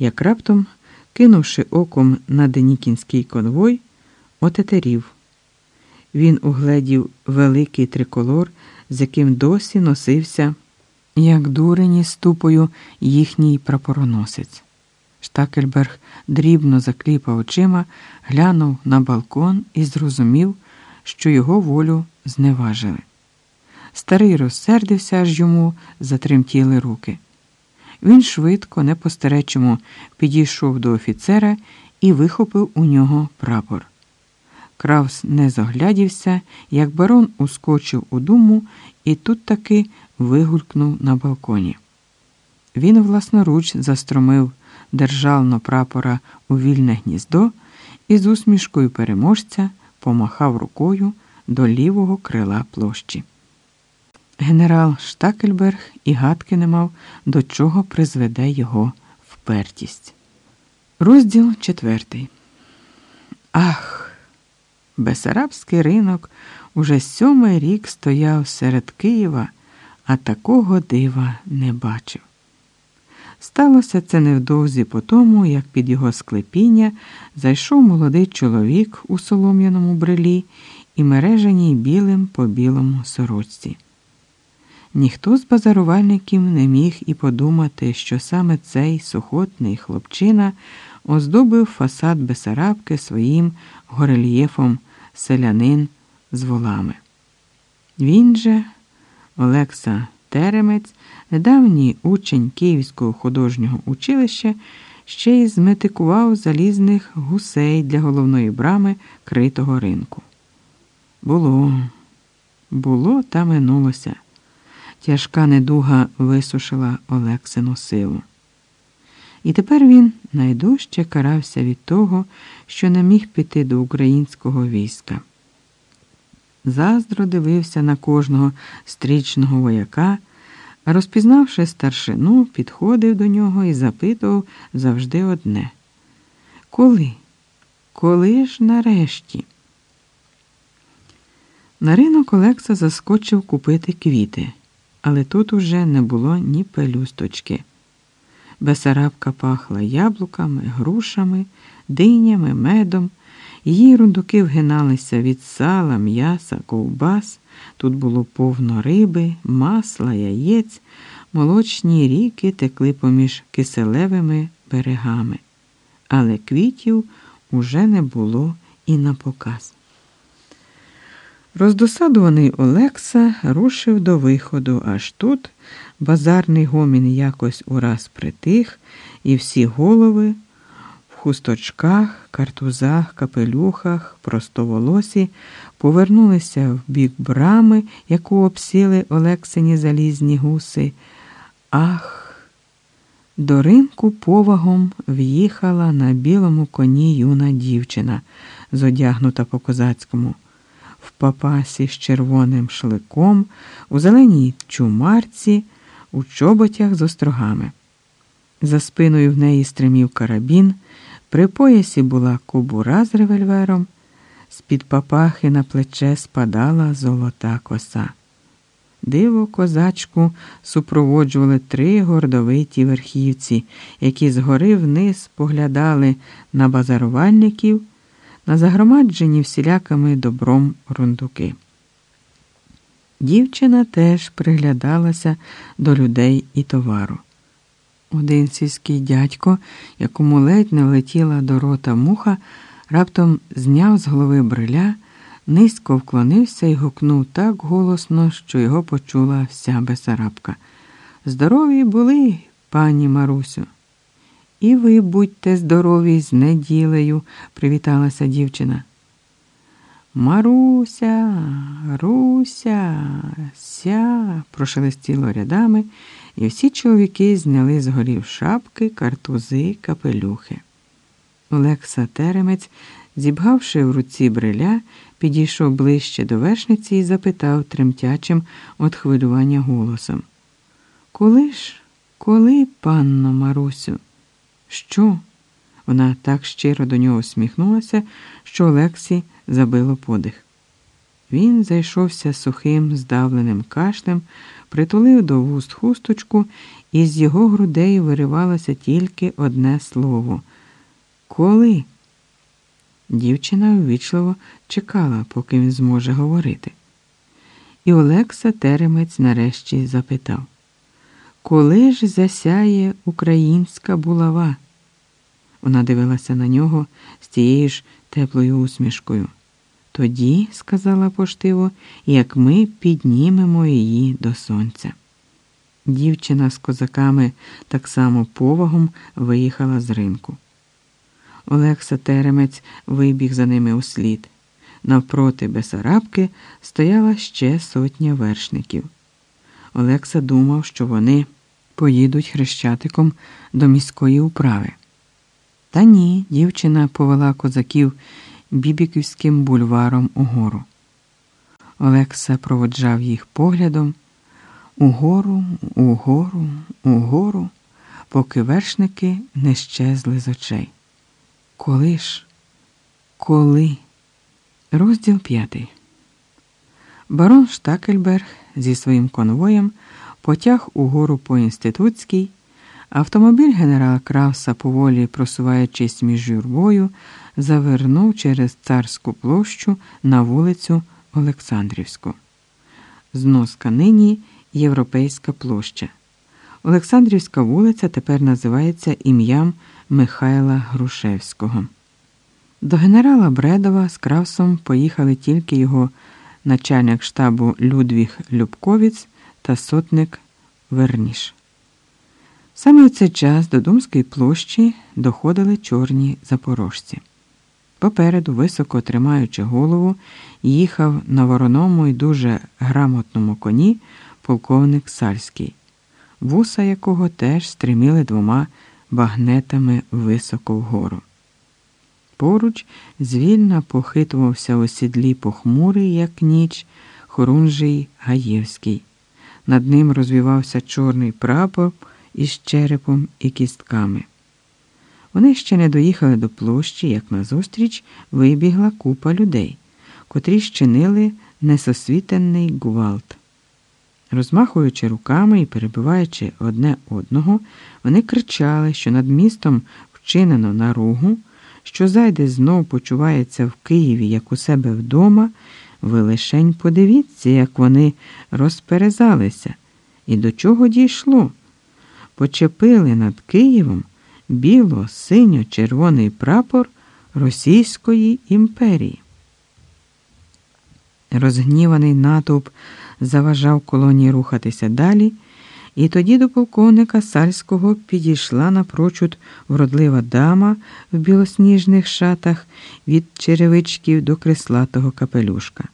як раптом, кинувши оком на Денікінський конвой, отетерів. Він угледів великий триколор, з яким досі носився, як дурені ступою їхній прапороносець. Штакельберг дрібно закліпав очима, глянув на балкон і зрозумів, що його волю зневажили. Старий розсердився, аж йому затремтіли руки. Він швидко, не по-старечому, підійшов до офіцера і вихопив у нього прапор. Кравс не заглядівся, як барон ускочив у думу і тут таки вигулькнув на балконі. Він власноруч застромив державно прапора у вільне гніздо і з усмішкою переможця помахав рукою до лівого крила площі. Генерал Штакельберг і гадки не мав, до чого призведе його впертість. Розділ четвертий. Ах! Бесарабський ринок уже сьомий рік стояв серед Києва, а такого дива не бачив. Сталося це невдовзі по тому, як під його склепіння зайшов молодий чоловік у солом'яному брелі і мереженій білим по білому сорочці. Ніхто з базарувальників не міг і подумати, що саме цей сухотний хлопчина оздобив фасад Бесарабки своїм горельєфом селянин з волами. Він же, Олекса Теремець, недавній учень Київського художнього училища, ще й зметикував залізних гусей для головної брами критого ринку. Було, було та минулося. Тяжка недуга висушила Олексину силу. І тепер він найдужче карався від того, що не міг піти до українського війська. Заздро дивився на кожного стрічного вояка, розпізнавши старшину, підходив до нього і запитував завжди одне: Коли? Коли ж нарешті? На ринок Олекса заскочив купити квіти але тут уже не було ні пелюсточки. Бесарабка пахла яблуками, грушами, динями, медом. Її рундуки вгиналися від сала, м'яса, ковбас. Тут було повно риби, масла, яєць, молочні ріки текли поміж киселевими берегами, але квітів уже не було і на показ. Роздосадуваний Олекса рушив до виходу, аж тут базарний гомін якось ураз притих, і всі голови в хусточках, картузах, капелюхах, простоволосі повернулися в бік брами, яку обсіли Олексині залізні гуси. Ах! До ринку повагом в'їхала на білому коні юна дівчина, зодягнута по козацькому в папасі з червоним шликом, у зеленій чумарці, у чоботях з острогами. За спиною в неї стримів карабін, при поясі була кобура з револьвером, з-під папахи на плече спадала золота коса. Диво козачку супроводжували три гордовиті верхівці, які згори вниз поглядали на базарувальників на загромаджені всілякими добром рундуки. Дівчина теж приглядалася до людей і товару. Один сільський дядько, якому ледь не влетіла до рота муха, раптом зняв з голови бриля, низько вклонився і гукнув так голосно, що його почула вся Бесарабка. Здорові були, пані Марусю. І ви будьте здорові з неділею, привіталася дівчина. Маруся, Руся, ся, прошелестіло рядами, і всі чоловіки зняли з горів шапки, картузи, капелюхи. Олекса Теремець, зібгавши в руці бриля, підійшов ближче до вершниці і запитав тремтячим от хвилювання голосом. Коли ж, коли, панно Марусю? Що? Вона так щиро до нього усміхнулася, що Олексі забило подих. Він зайшовся сухим, здавленим кашлем, притулив до вуст хусточку Із його грудей виривалося тільки одне слово. Коли? Дівчина ввічливо чекала, поки він зможе говорити. І Олекса Теремець нарешті запитав Коли ж засяє українська булава? Вона дивилася на нього з тією ж теплою усмішкою. Тоді, сказала поштиво, як ми піднімемо її до сонця. Дівчина з козаками так само повагом виїхала з ринку. Олекса Теремець вибіг за ними услід. Навпроти Бесарабки стояла ще сотня вершників. Олекса думав, що вони поїдуть хрещатиком до міської управи. Та ні, дівчина повела козаків бібіківським бульваром угору. Олекса проводжав їх поглядом угору, угору, угору, поки вершники не щезли з очей. Коли ж? Коли? Розділ п'ятий. Барон Штакельберг зі своїм конвоєм потяг угору по інститутській. Автомобіль генерала Крауса, поволі просуваючись між юрбою, завернув через царську площу на вулицю Олександрівську. Зноска нині Європейська площа. Олександрівська вулиця тепер називається ім'ям Михайла Грушевського. До генерала Бредова з Кравсом поїхали тільки його начальник штабу Людвіг Любковіц та сотник Верніш. Саме у цей час до Думської площі доходили чорні запорожці. Попереду, високо тримаючи голову, їхав на вороному і дуже грамотному коні полковник Сальський, вуса якого теж стриміли двома багнетами високо вгору. Поруч звільно похитувався у сідлі похмурий, як ніч, хорунжий Гаєвський. Над ним розвівався чорний прапор із черепом і кістками. Вони ще не доїхали до площі, як назустріч вибігла купа людей, котрі щинили несосвітенний гвалт. Розмахуючи руками і перебиваючи одне одного, вони кричали, що над містом вчинено наругу, що зайде знов почувається в Києві, як у себе вдома. Ви лишень подивіться, як вони розперезалися, і до чого дійшло. Почепили над Києвом біло-синьо-червоний прапор Російської імперії. Розгніваний натовп заважав колонії рухатися далі, і тоді до полковника Сальського підійшла напрочуд вродлива дама в білосніжних шатах від черевичків до креслатого капелюшка.